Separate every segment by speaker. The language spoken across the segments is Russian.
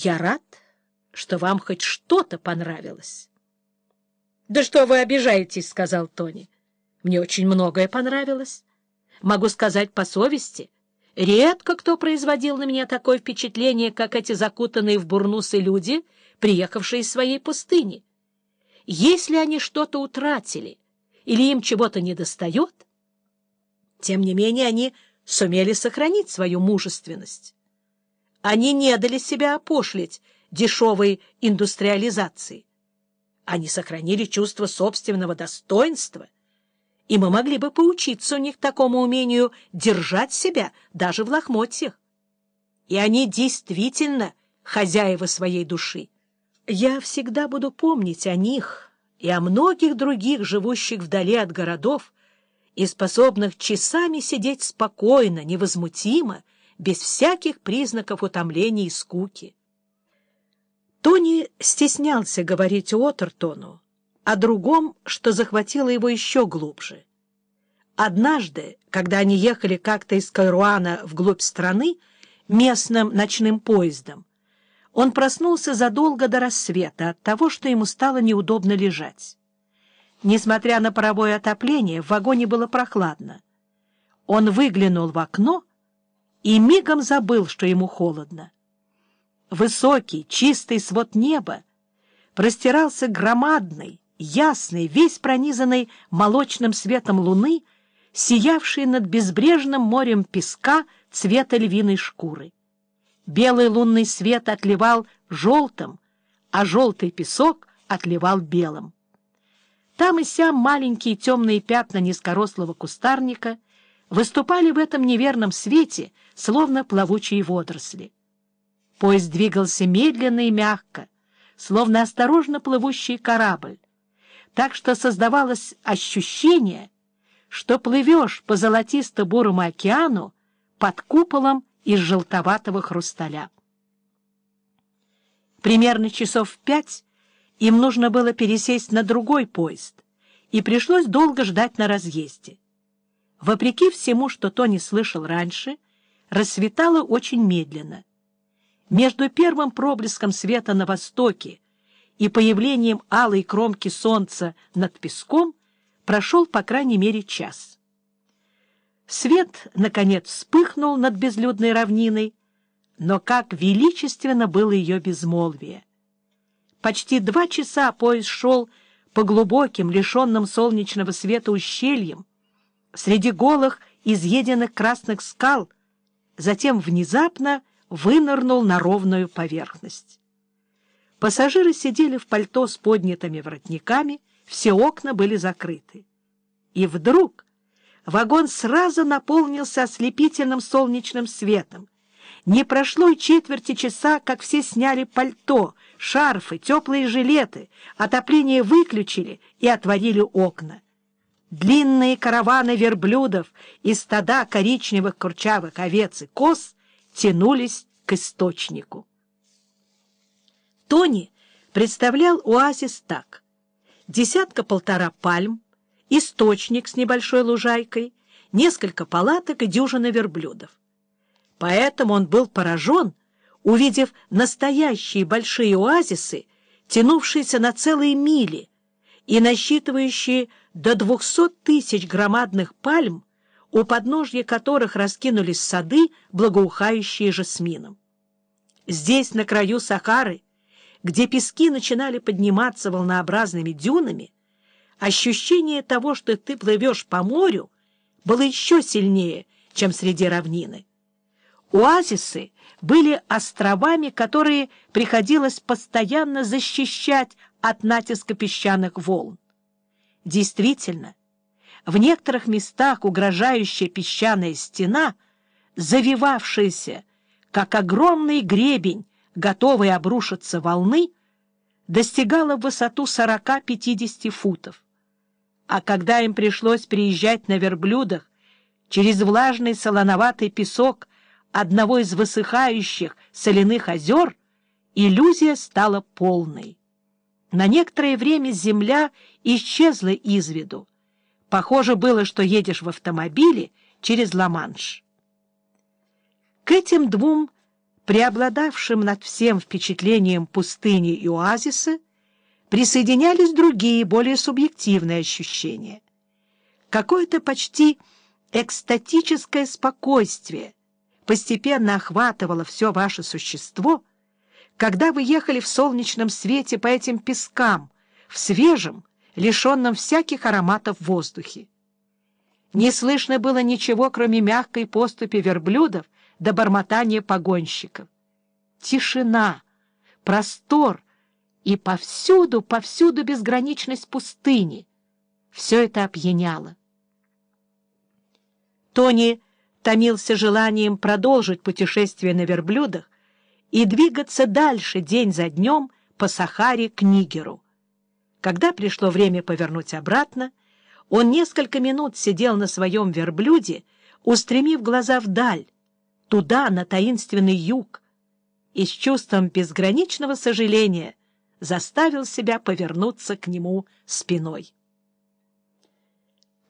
Speaker 1: Я рад, что вам хоть что-то понравилось. — Да что вы обижаетесь, — сказал Тони. — Мне очень многое понравилось. Могу сказать по совести. Редко кто производил на меня такое впечатление, как эти закутанные в бурнусы люди, приехавшие из своей пустыни. Если они что-то утратили или им чего-то недостает, тем не менее они сумели сохранить свою мужественность. Они не дали себя опошлить дешевой индустриализации. Они сохранили чувство собственного достоинства, и мы могли бы поучиться у них такому умению держать себя даже в лохмотьях. И они действительно хозяева своей души. Я всегда буду помнить о них и о многих других, живущих вдали от городов и способных часами сидеть спокойно, невозмутимо, без всяких признаков утомления и скуки. Тони стеснялся говорить Уотертону о другом, что захватило его еще глубже. Однажды, когда они ехали как-то из Кайруана вглубь страны местным ночным поездом, он проснулся задолго до рассвета от того, что ему стало неудобно лежать. Несмотря на паровое отопление, в вагоне было прохладно. Он выглянул в окно и мигом забыл, что ему холодно. Высокий, чистый свод неба простирался громадный, ясный, весь пронизанный молочным светом луны, сиявший над безбрежным морем песка цвета львиной шкуры. Белый лунный свет отливал желтым, а желтый песок отливал белым. Там и сям маленькие темные пятна низкорослого кустарника выступали в этом неверном свете, словно плавучие водоросли. Поезд двигался медленно и мягко, словно осторожно плывущий корабль, так что создавалось ощущение, что плывешь по золотисто-бурому океану под куполом из желтоватого хрусталя. Примерно часов в пять им нужно было пересесть на другой поезд, и пришлось долго ждать на разъезде. Вопреки всему, что Тони слышал раньше, рассветало очень медленно. Между первым проблеском света на востоке и появлением алой кромки солнца над песком прошел по крайней мере час. Свет, наконец, вспыхнул над безлюдной равниной, но как величественно было ее безмолвие! Почти два часа поезд шел по глубоким, лишенным солнечного света ущельям, среди голых, изъеденных красных скал, затем внезапно вынырнул на ровную поверхность. Пассажиры сидели в пальто с поднятыми воротниками, все окна были закрыты. И вдруг вагон сразу наполнился ослепительным солнечным светом. Не прошло и четверти часа, как все сняли пальто, шарфы, теплые жилеты, отопление выключили и отворили окна. Длинные караваны верблюдов и стада коричневых курчавых овец и коз тянулись к источнику. Тони представлял оазис так. Десятка-полтора пальм, источник с небольшой лужайкой, несколько палаток и дюжина верблюдов. Поэтому он был поражен, увидев настоящие большие оазисы, тянувшиеся на целые мили и насчитывающие до двухсот тысяч громадных пальм, у подножья которых раскинулись сады, благоухающие жасмином. Здесь, на краю Сахары, где пески начинали подниматься волнообразными дюнами, ощущение того, что ты плывешь по морю, было еще сильнее, чем среди равнины. Оазисы были островами, которые приходилось постоянно защищать от натиска песчаных волн. Действительно, в некоторых местах угрожающая песчаная стена, завивавшаяся, как огромный гребень, готовый обрушиться волны, достигала высоту 40-50 футов. А когда им пришлось приезжать на верблюдах через влажный солоноватый песок одного из высыхающих соляных озер, иллюзия стала полной. На некоторое время земля исчезла из виду. Похоже было, что едешь в автомобиле через Ла-Манш. К этим двум преобладавшим над всем впечатлением пустыни и оазиса, присоединялись другие, более субъективные ощущения. Какое-то почти экстатическое спокойствие постепенно охватывало все ваше существо, когда вы ехали в солнечном свете по этим пескам, в свежем, лишенном всяких ароматов воздухе. Не слышно было ничего, кроме мягкой поступи верблюдов до бормотания погонщиков. Тишина, простор и повсюду, повсюду безграничность пустыни. Все это опьяняло. Тони томился желанием продолжить путешествие на верблюдах и двигаться дальше день за днем по Сахаре к Нигеру. Когда пришло время повернуть обратно, он несколько минут сидел на своем верблюде, устремив глаза вдаль, туда, на таинственный юг, и с чувством безграничного сожаления заставил себя повернуться к нему спиной.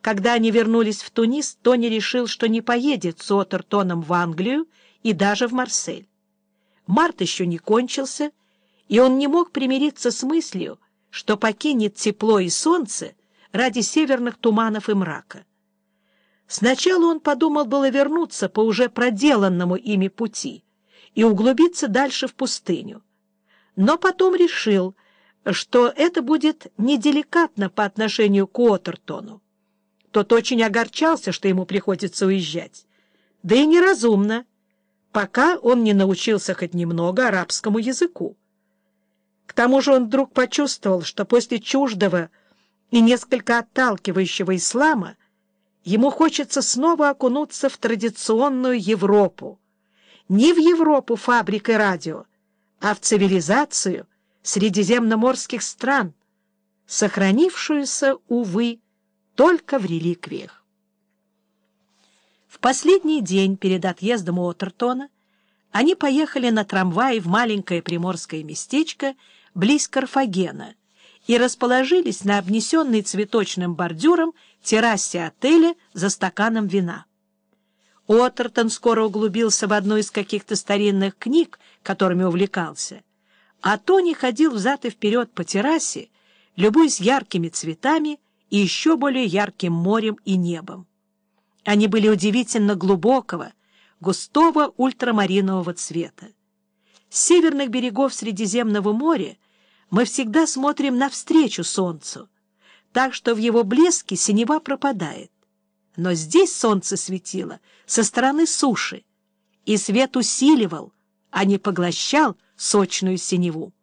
Speaker 1: Когда они вернулись в Тунис, Тони решил, что не поедет с Отертоном в Англию и даже в Марсель. Март еще не кончился, и он не мог примириться с мыслью, что покинет тепло и солнце ради северных туманов и мрака. Сначала он подумал было вернуться по уже проделанному ими пути и углубиться дальше в пустыню. Но потом решил, что это будет неделикатно по отношению к Уотертону. Тот очень огорчался, что ему приходится уезжать. Да и неразумно, пока он не научился хоть немного арабскому языку. К тому же он вдруг почувствовал, что после чуждого и несколько отталкивающего ислама ему хочется снова окунуться в традиционную Европу. Не в Европу фабрик и радио, а в цивилизацию средиземноморских стран, сохранившуюся, увы, только в реликвиях. В последний день перед отъездом Уотертона они поехали на трамвае в маленькое приморское местечко близ Карфагена и расположились на обнесенной цветочным бордюром террасе отеля за стаканом вина. Уоттертон скоро углубился в одну из каких-то старинных книг, которыми увлекался, а Тони ходил взад и вперед по террасе, любуясь яркими цветами и еще более ярким морем и небом. Они были удивительно глубокого, густого ультрамаринового цвета. С северных берегов Средиземного моря мы всегда смотрим навстречу солнцу, так что в его блеске синева пропадает. Но здесь солнце светило со стороны суши, и свет усиливал, а не поглощал сочную синеву.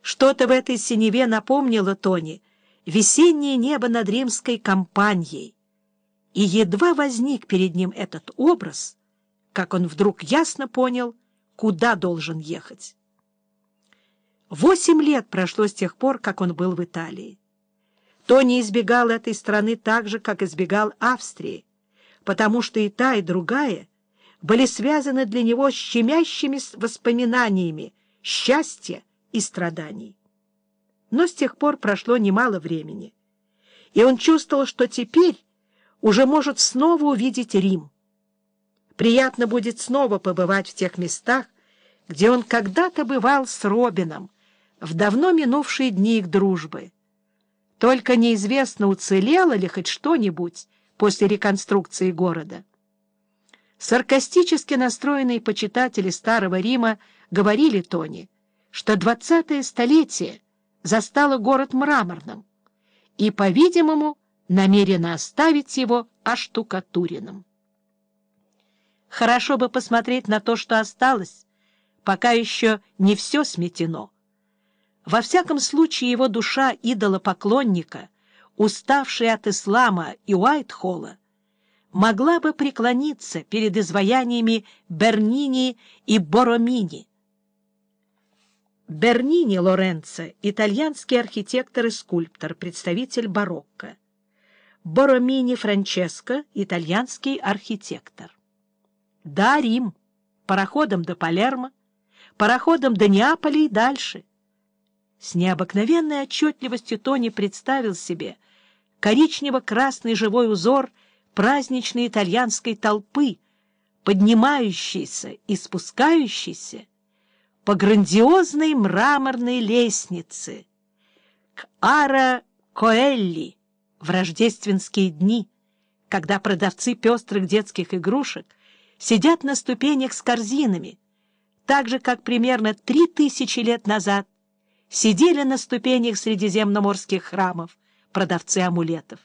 Speaker 1: Что-то в этой синеве напомнило Тони весеннее небо над римской компанией, и едва возник перед ним этот образ, как он вдруг ясно понял, куда должен ехать. Восемь лет прошло с тех пор, как он был в Италии. Тони избегал этой страны так же, как избегал Австрии, потому что и та, и другая были связаны для него щемящими воспоминаниями счастья и страданий. Но с тех пор прошло немало времени, и он чувствовал, что теперь уже может снова увидеть Рим. Приятно будет снова побывать в тех местах, где он когда-то бывал с Робином, в давно минувшие дни их дружбы. Только неизвестно, уцелело ли хоть что-нибудь после реконструкции города. Саркастически настроенные почитатели Старого Рима говорили Тони, что двадцатое столетие застало город мраморным и, по-видимому, намерена оставить его оштукатуренным. Хорошо бы посмотреть на то, что осталось, пока еще не все сметено. Во всяком случае, его душа идола-поклонника, уставшая от ислама и Уайтхолла, могла бы преклониться перед изваяниями Бернини и Боромини, Бернини Лоренцо — итальянский архитектор и скульптор, представитель барокко. Боромини Франческо — итальянский архитектор. Да, Рим, пароходом до Палермо, пароходом до Неаполя и дальше. С необыкновенной отчетливостью Тони представил себе коричнево-красный живой узор праздничной итальянской толпы, поднимающийся и спускающийся по грандиозной мраморной лестнице к Ара Коэлли в рождественские дни, когда продавцы пестрых детских игрушек сидят на ступенях с корзинами, так же, как примерно три тысячи лет назад сидели на ступенях средиземноморских храмов продавцы амулетов.